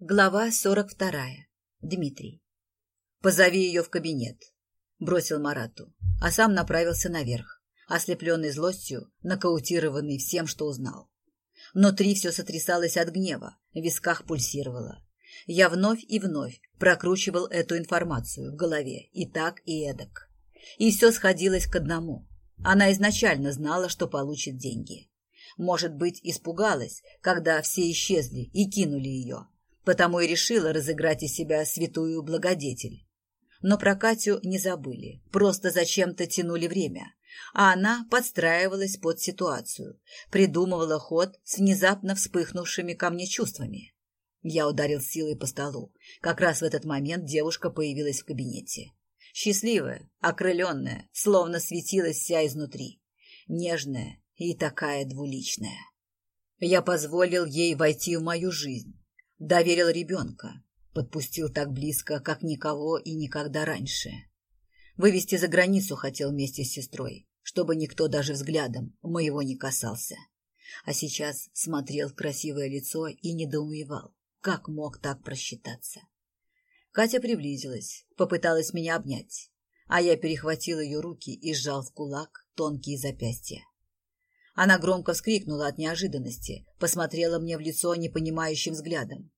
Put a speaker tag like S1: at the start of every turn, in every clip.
S1: Глава сорок вторая. Дмитрий. «Позови ее в кабинет», — бросил Марату, а сам направился наверх, ослепленный злостью, нокаутированный всем, что узнал. Внутри все сотрясалось от гнева, в висках пульсировало. Я вновь и вновь прокручивал эту информацию в голове и так, и эдак. И все сходилось к одному. Она изначально знала, что получит деньги. Может быть, испугалась, когда все исчезли и кинули ее потому и решила разыграть из себя святую благодетель. Но про Катю не забыли, просто зачем-то тянули время, а она подстраивалась под ситуацию, придумывала ход с внезапно вспыхнувшими ко мне чувствами. Я ударил силой по столу. Как раз в этот момент девушка появилась в кабинете. Счастливая, окрыленная, словно светилась вся изнутри. Нежная и такая двуличная. Я позволил ей войти в мою жизнь, Доверил ребенка. Подпустил так близко, как никого и никогда раньше. Вывести за границу хотел вместе с сестрой, чтобы никто даже взглядом моего не касался. А сейчас смотрел в красивое лицо и недоумевал, как мог так просчитаться. Катя приблизилась, попыталась меня обнять, а я перехватил ее руки и сжал в кулак тонкие запястья. Она громко вскрикнула от неожиданности, посмотрела мне в лицо непонимающим взглядом.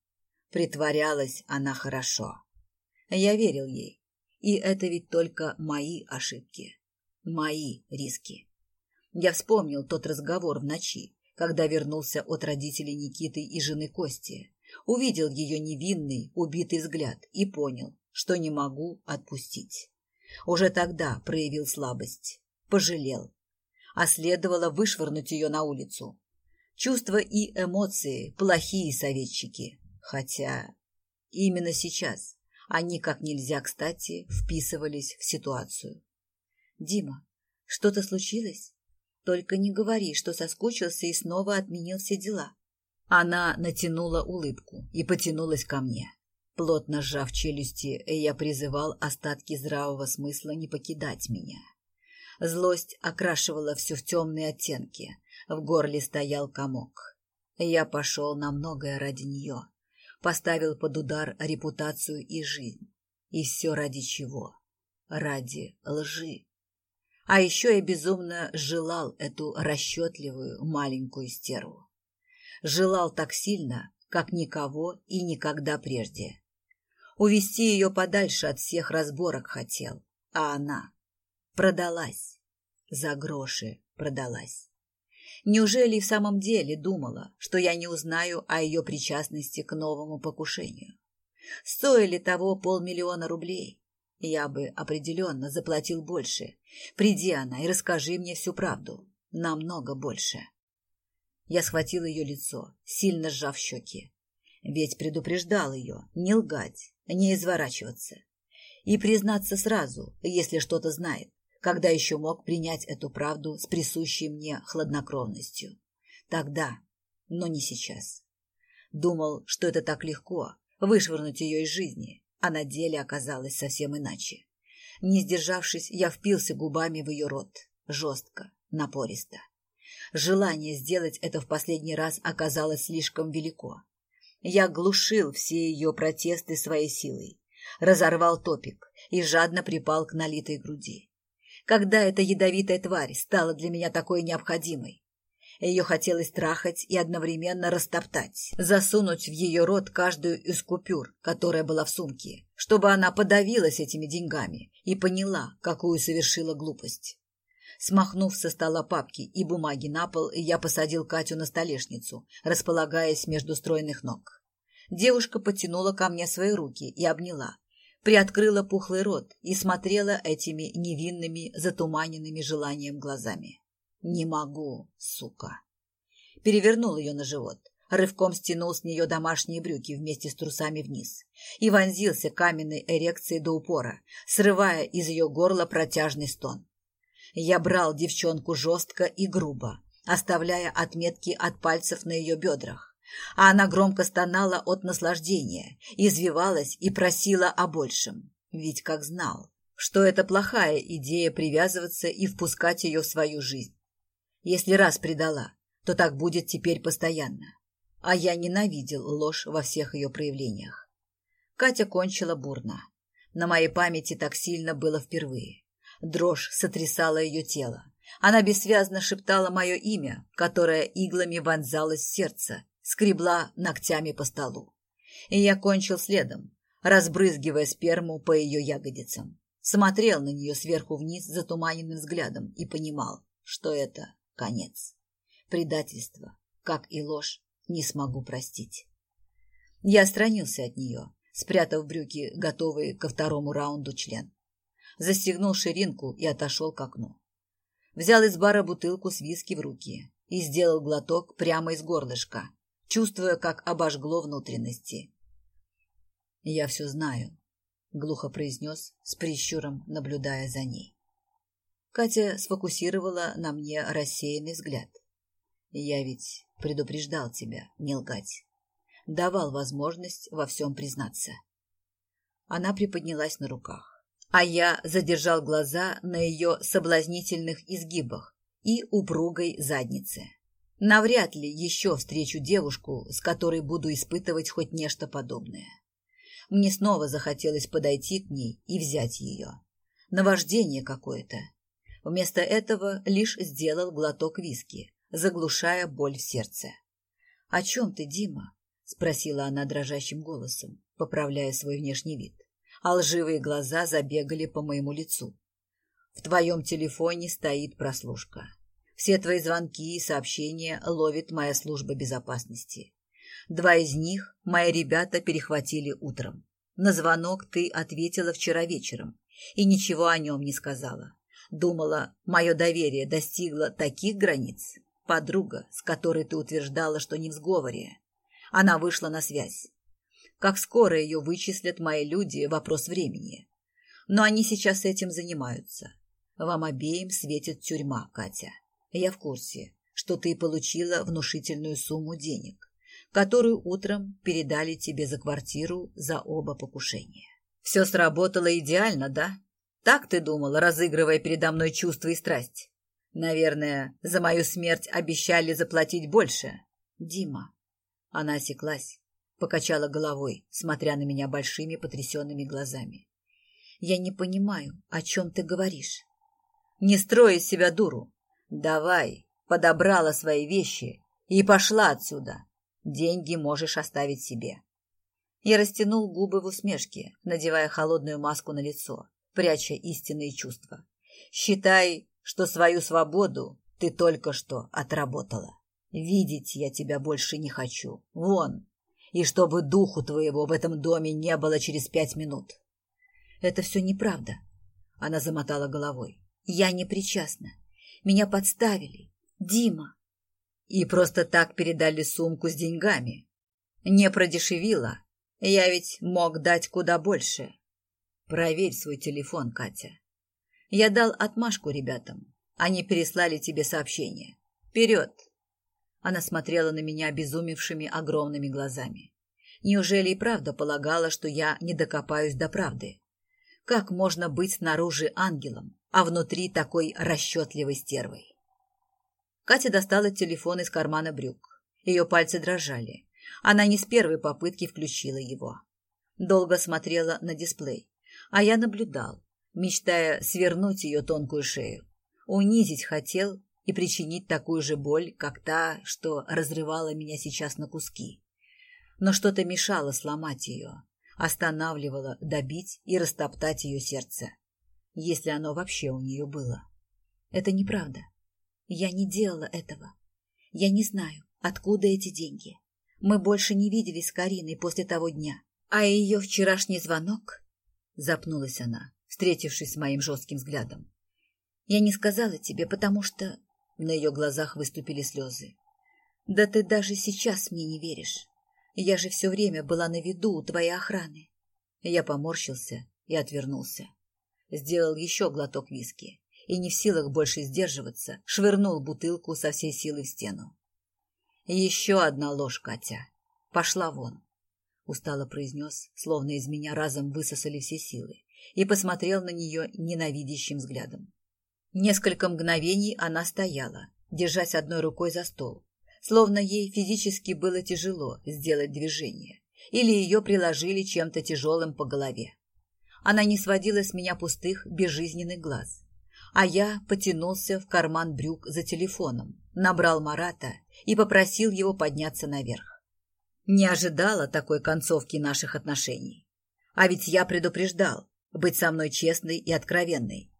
S1: Притворялась она хорошо. Я верил ей. И это ведь только мои ошибки. Мои риски. Я вспомнил тот разговор в ночи, когда вернулся от родителей Никиты и жены Кости. Увидел ее невинный, убитый взгляд и понял, что не могу отпустить. Уже тогда проявил слабость. Пожалел а следовало вышвырнуть ее на улицу. Чувства и эмоции – плохие советчики. Хотя именно сейчас они как нельзя кстати вписывались в ситуацию. «Дима, что-то случилось? Только не говори, что соскучился и снова отменил все дела». Она натянула улыбку и потянулась ко мне. Плотно сжав челюсти, я призывал остатки здравого смысла не покидать меня. Злость окрашивала все в темные оттенки. В горле стоял комок. Я пошел на многое ради нее. Поставил под удар репутацию и жизнь. И все ради чего? Ради лжи. А еще я безумно желал эту расчетливую маленькую стерву. Желал так сильно, как никого и никогда прежде. Увести ее подальше от всех разборок хотел, а она Продалась. За гроши продалась. Неужели в самом деле думала, что я не узнаю о ее причастности к новому покушению? Стоили того полмиллиона рублей? Я бы определенно заплатил больше. Приди она и расскажи мне всю правду. Намного больше. Я схватил ее лицо, сильно сжав щеки. Ведь предупреждал ее не лгать, не изворачиваться. И признаться сразу, если что-то знает когда еще мог принять эту правду с присущей мне хладнокровностью. Тогда, но не сейчас. Думал, что это так легко, вышвырнуть ее из жизни, а на деле оказалось совсем иначе. Не сдержавшись, я впился губами в ее рот, жестко, напористо. Желание сделать это в последний раз оказалось слишком велико. Я глушил все ее протесты своей силой, разорвал топик и жадно припал к налитой груди когда эта ядовитая тварь стала для меня такой необходимой. Ее хотелось трахать и одновременно растоптать, засунуть в ее рот каждую из купюр, которая была в сумке, чтобы она подавилась этими деньгами и поняла, какую совершила глупость. Смахнув со стола папки и бумаги на пол, я посадил Катю на столешницу, располагаясь между стройных ног. Девушка потянула ко мне свои руки и обняла, приоткрыла пухлый рот и смотрела этими невинными, затуманенными желанием глазами. «Не могу, сука!» Перевернул ее на живот, рывком стянул с нее домашние брюки вместе с трусами вниз и вонзился каменной эрекцией до упора, срывая из ее горла протяжный стон. Я брал девчонку жестко и грубо, оставляя отметки от пальцев на ее бедрах, а она громко стонала от наслаждения, извивалась и просила о большем. Ведь как знал, что это плохая идея привязываться и впускать ее в свою жизнь. Если раз предала, то так будет теперь постоянно. а я ненавидел ложь во всех ее проявлениях. Катя кончила бурно. На моей памяти так сильно было впервые. Дрожь сотрясала ее тело. Она бессвязно шептала мое имя, которое иглами вонзалось в сердце, скребла ногтями по столу. И я кончил следом, разбрызгивая сперму по ее ягодицам. Смотрел на нее сверху вниз затуманенным взглядом и понимал, что это конец. Предательство, как и ложь, не смогу простить. Я отстранился от нее, спрятав брюки, готовые ко второму раунду член. Застегнул ширинку и отошел к окну. Взял из бара бутылку с виски в руки и сделал глоток прямо из горлышка, чувствуя, как обожгло внутренности. «Я все знаю», — глухо произнес, с прищуром наблюдая за ней. Катя сфокусировала на мне рассеянный взгляд. «Я ведь предупреждал тебя не лгать. Давал возможность во всем признаться». Она приподнялась на руках, а я задержал глаза на ее соблазнительных изгибах и упругой заднице. Навряд ли еще встречу девушку, с которой буду испытывать хоть нечто подобное. Мне снова захотелось подойти к ней и взять ее. Наваждение какое-то. Вместо этого лишь сделал глоток виски, заглушая боль в сердце. — О чем ты, Дима? — спросила она дрожащим голосом, поправляя свой внешний вид. А лживые глаза забегали по моему лицу. — В твоем телефоне стоит прослушка. Все твои звонки и сообщения ловит моя служба безопасности. Два из них мои ребята перехватили утром. На звонок ты ответила вчера вечером и ничего о нем не сказала. Думала, мое доверие достигло таких границ. Подруга, с которой ты утверждала, что не в сговоре. Она вышла на связь. Как скоро ее вычислят мои люди – вопрос времени. Но они сейчас этим занимаются. Вам обеим светит тюрьма, Катя. Я в курсе, что ты получила внушительную сумму денег которую утром передали тебе за квартиру за оба покушения. Все сработало идеально, да? Так ты думала, разыгрывая передо мной чувства и страсть? Наверное, за мою смерть обещали заплатить больше. Дима. Она осеклась, покачала головой, смотря на меня большими потрясенными глазами. Я не понимаю, о чем ты говоришь. Не строй из себя дуру. Давай, подобрала свои вещи и пошла отсюда. Деньги можешь оставить себе. Я растянул губы в усмешке, надевая холодную маску на лицо, пряча истинные чувства. Считай, что свою свободу ты только что отработала. Видеть я тебя больше не хочу. Вон. И чтобы духу твоего в этом доме не было через пять минут. Это все неправда. Она замотала головой. Я не причастна. Меня подставили. Дима. И просто так передали сумку с деньгами. Не продешевила. Я ведь мог дать куда больше. Проверь свой телефон, Катя. Я дал отмашку ребятам. Они переслали тебе сообщение. Вперед! Она смотрела на меня обезумевшими огромными глазами. Неужели и правда полагала, что я не докопаюсь до правды? Как можно быть снаружи ангелом, а внутри такой расчетливой стервой? Катя достала телефон из кармана брюк. Ее пальцы дрожали. Она не с первой попытки включила его. Долго смотрела на дисплей, а я наблюдал, мечтая свернуть ее тонкую шею. Унизить хотел и причинить такую же боль, как та, что разрывала меня сейчас на куски. Но что-то мешало сломать ее, останавливало добить и растоптать ее сердце, если оно вообще у нее было. Это неправда. Я не делала этого. Я не знаю, откуда эти деньги. Мы больше не виделись с Кариной после того дня. А ее вчерашний звонок... Запнулась она, встретившись с моим жестким взглядом. Я не сказала тебе, потому что... На ее глазах выступили слезы. Да ты даже сейчас мне не веришь. Я же все время была на виду у твоей охраны. Я поморщился и отвернулся. Сделал еще глоток виски и не в силах больше сдерживаться, швырнул бутылку со всей силы в стену. «Еще одна ложь, Катя. Пошла вон!» Устало произнес, словно из меня разом высосали все силы, и посмотрел на нее ненавидящим взглядом. Несколько мгновений она стояла, держась одной рукой за стол, словно ей физически было тяжело сделать движение, или ее приложили чем-то тяжелым по голове. Она не сводила с меня пустых, безжизненных глаз. А я потянулся в карман брюк за телефоном, набрал Марата и попросил его подняться наверх. Не ожидала такой концовки наших отношений. А ведь я предупреждал быть со мной честной и откровенной.